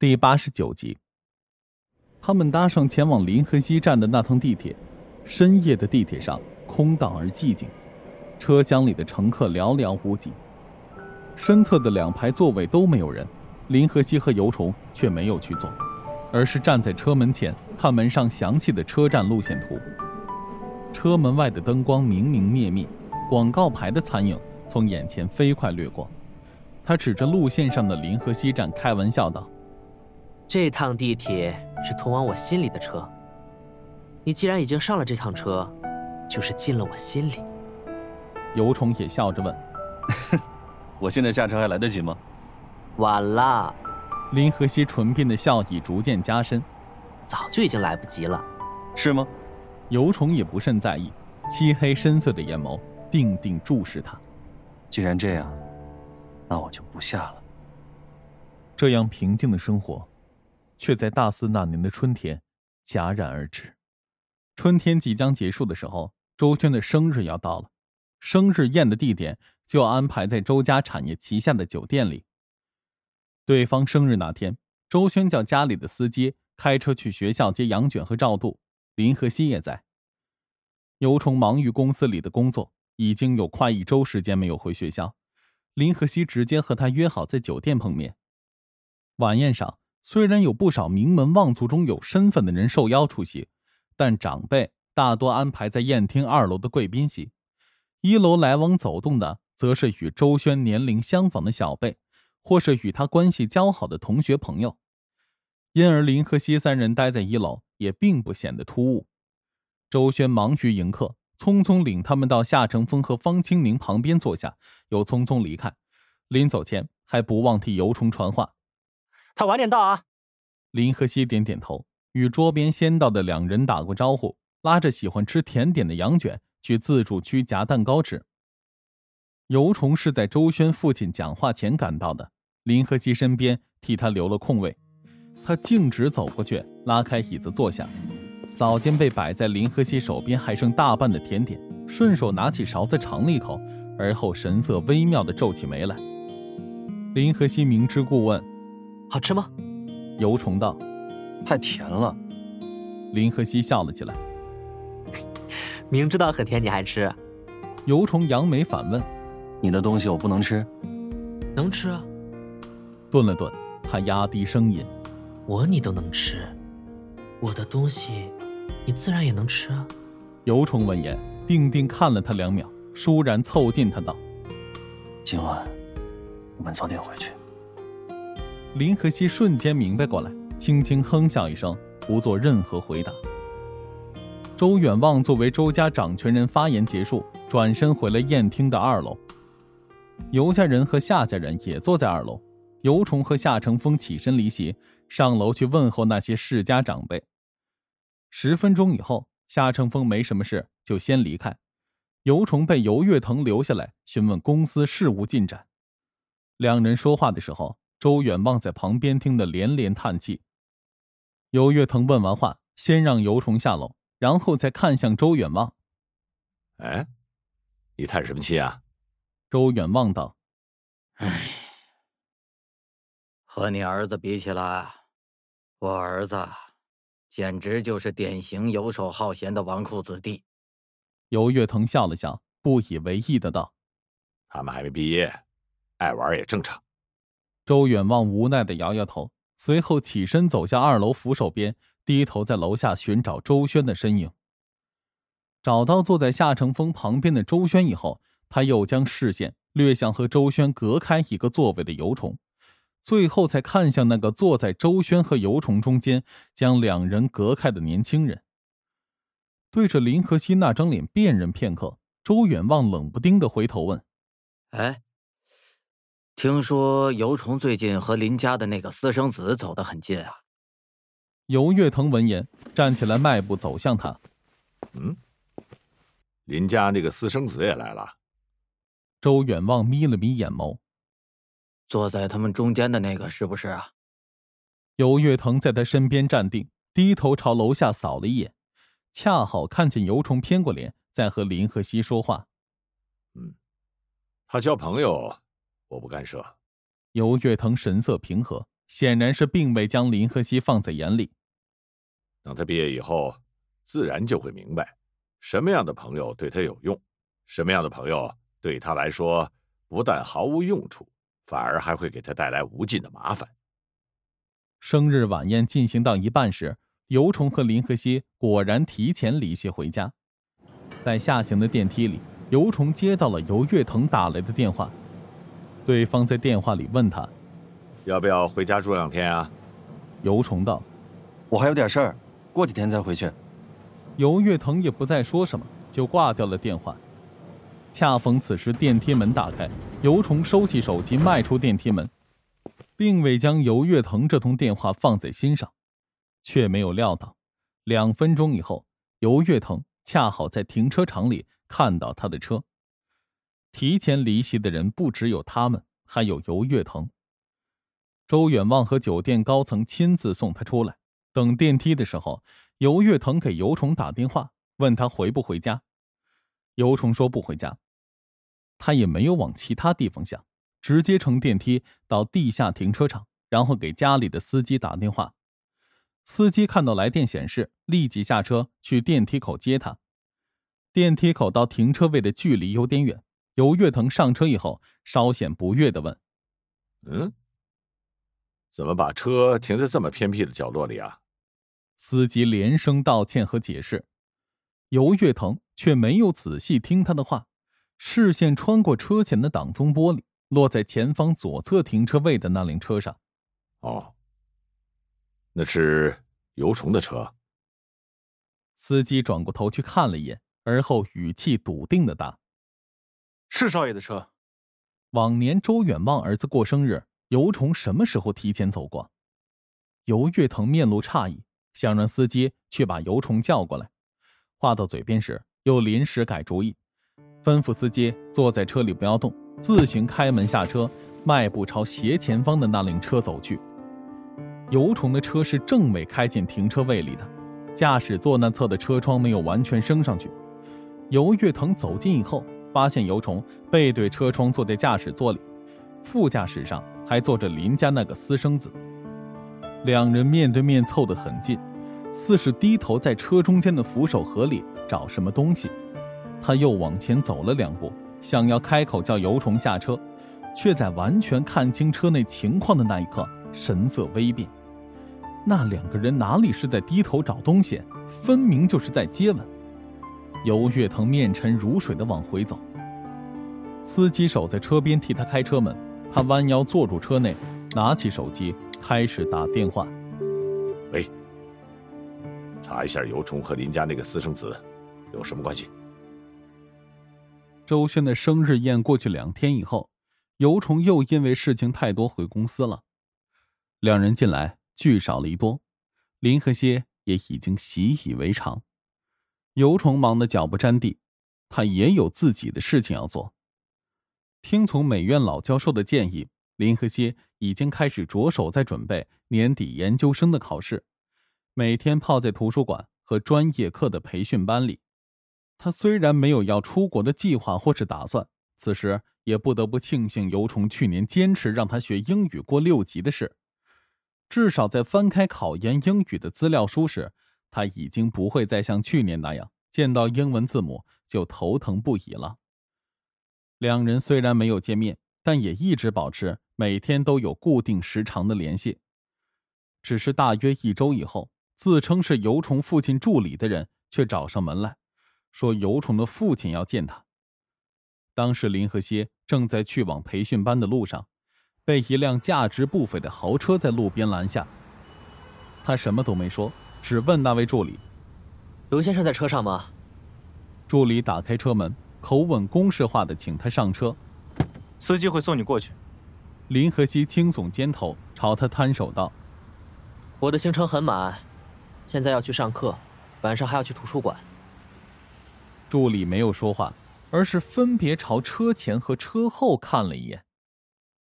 第八十九集，他们搭上前往临河西站的那趟地铁。深夜的地铁上空荡而寂静，车厢里的乘客寥寥无几。身侧的两排座位都没有人，林河西和尤虫却没有去坐，而是站在车门前看门上详细的车站路线图。车门外的灯光明明灭灭，广告牌的残影从眼前飞快掠过。他指着路线上的临河西站，开玩笑道。这趟地铁是通往我心里的车。你既然已经上了这趟车，就是进了我心里。尤虫也笑着问：“ 我现在下车还来得及吗？”晚了。林和熙唇边的笑意逐渐加深：“早就已经来不及了。”是吗？尤虫也不甚在意，漆黑深邃的眼眸定定注视他。既然这样，那我就不下了。这样平静的生活。却在大四那年的春天戛然而止。春天即将结束的时候，周轩的生日要到了，生日宴的地点就安排在周家产业旗下的酒店里。对方生日那天，周轩叫家里的司机开车去学校接杨卷和赵度，林和熙也在。尤虫忙于公司里的工作，已经有快一周时间没有回学校。林和熙直接和他约好在酒店碰面。晚宴上。虽然有不少名门望族中有身份的人受邀出席，但长辈大多安排在宴厅二楼的贵宾席，一楼来往走动的则是与周轩年龄相仿的小辈，或是与他关系交好的同学朋友。因而林和西三人待在一楼也并不显得突兀。周轩忙于迎客，匆匆领他们到夏承风和方清明旁边坐下，又匆匆离开。临走前还不忘替尤虫传话。他晚点到啊！林和熙点点头，与桌边先到的两人打过招呼，拉着喜欢吃甜点的杨卷去自助区夹蛋糕吃。尤虫是在周轩父亲讲话前赶到的，林和熙身边替他留了空位，他径直走过去，拉开椅子坐下，扫见被摆在林和熙手边还剩大半的甜点，顺手拿起勺子尝了一口，而后神色微妙的皱起眉来。林和熙明知故问。好吃吗？尤虫道：“太甜了。”林和熙笑了起来。明知道很甜你还吃？尤虫扬眉反问：“你的东西我不能吃？”“能吃啊。”顿了顿，他压低声音：“我你都能吃，我的东西，你自然也能吃啊。”尤虫闻言，定定看了他两秒，倏然凑近他道：“今晚我们早点回去。”林和熙瞬间明白过来，轻轻哼笑一声，不做任何回答。周远望作为周家掌权人发言结束，转身回了宴厅的二楼。尤家人和夏家人也坐在二楼。尤虫和夏成风起身离席，上楼去问候那些世家长辈。十分钟以后，夏成风没什么事，就先离开。尤虫被尤月腾留下来询问公司事务进展。两人说话的时候。周远望在旁边听得连连叹气。尤月腾问完话，先让尤虫下楼，然后再看向周远望：“哎，你叹什么气啊？”周远望道：“哎，和你儿子比起来，我儿子简直就是典型游手好闲的纨绔子弟。”尤月腾笑了笑，不以为意的道：“他们还没毕业，爱玩也正常。”周远望无奈的摇摇头，随后起身走向二楼扶手边，低头在楼下寻找周轩的身影。找到坐在夏承风旁边的周轩以后，他又将视线掠向和周轩隔开一个座位的尤虫，最后才看向那个坐在周轩和尤虫中间，将两人隔开的年轻人。对着林和熙那张脸辨认片刻，周远望冷不丁的回头问：“哎。”听说尤崇最近和林家的那个私生子走得很近啊。尤月腾闻言站起来，迈步走向他。嗯，林家那个私生子也来了。周远望眯了眯眼眸，坐在他们中间的那个是不是啊？尤月腾在他身边站定，低头朝楼下扫了一眼，恰好看见尤崇偏过脸在和林和熙说话。嗯，他交朋友。我不干涉。尤月腾神色平和，显然是并未将林和熙放在眼里。等他毕业以后，自然就会明白，什么样的朋友对他有用，什么样的朋友对他来说不但毫无用处，反而还会给他带来无尽的麻烦。生日晚宴进行到一半时，尤虫和林和熙果然提前离席回家。在下行的电梯里，尤虫接到了尤月腾打来的电话，对方在电话里问他：“要不要回家住两天啊？”尤虫道：“我还有点事儿，过几天再回去。”尤月腾也不再说什么，就挂掉了电话。恰逢此时电梯门打开，尤虫收起手机，迈出电梯门。并未将尤月腾这通电话放在心上，却没有料到，两分钟以后，尤月腾恰好在停车场里看到他的车。提前离席的人不只有他们，还有尤月腾。周远望和酒店高层亲自送他出来。等电梯的时候，尤月腾给尤虫打电话，问他回不回家。尤虫说不回家，他也没有往其他地方想。直接乘电梯到地下停车场，然后给家里的司机打电话。司机看到来电显示，立即下车去电梯口接他。电梯口到停车位的距离有点远。尤月腾上车以后，稍显不悦的问：“嗯，怎么把车停在这么偏僻的角落里啊？”司机连声道歉和解释，尤月腾却没有仔细听他的话，视线穿过车前的挡风玻璃。落在前方左侧停车位的那辆车上。哦，那是尤虫的车。司机转过头去看了一眼，而后语气笃定的答：“是少爷的车。”往年周远望儿子过生日，尤虫什么时候提前走过？尤月腾面露诧异，想让司机去把尤虫叫过来。话到嘴边时，又临时改主意，吩咐司机坐在车里不要动。自行开门下车，迈步朝斜前方的那辆车走去。尤虫的车是正尾开进停车位里的，驾驶座那侧的车窗没有完全升上去。尤月腾走近以后，发现尤虫背对车窗坐在驾驶座里，副驾驶上还坐着林家那个私生子。两人面对面凑得很近，似是低头在车中间的扶手盒里找什么东西。他又往前走了两步。想要开口叫尤虫下车，却在完全看清车内情况的那一刻，神色微变。那两个人哪里是在低头找东西，分明就是在接吻。尤月腾面沉如水的往回走，司机守在车边替他开车门。他弯腰坐住车内，拿起手机开始打电话。喂，查一下尤虫和林家那个私生子有什么关系？周轩的生日宴过去两天以后，尤虫又因为事情太多回公司了。两人近来聚少离多，林和歇也已经习以为常。尤虫忙得脚不沾地，他也有自己的事情要做。听从美院老教授的建议，林和歇已经开始着手在准备年底研究生的考试，每天泡在图书馆和专业课的培训班里。他虽然没有要出国的计划或是打算，此时也不得不庆幸尤虫去年坚持让他学英语过六级的事。至少在翻开考研英语的资料书时，他已经不会再像去年那样见到英文字母就头疼不已了。两人虽然没有见面，但也一直保持每天都有固定时长的联系。只是大约一周以后，自称是尤虫父亲助理的人却找上门来。说尤虫的父亲要见他。当时林和歇正在去往培训班的路上，被一辆价值不菲的豪车在路边拦下。他什么都没说，只问那位助理：“刘先生在车上吗？”助理打开车门，口吻公式化的请他上车。司机会送你过去。林和熙轻耸肩头，朝他摊手道：“我的行程很满，现在要去上课，晚上还要去图书馆。”助理没有说话，而是分别朝车前和车后看了一眼。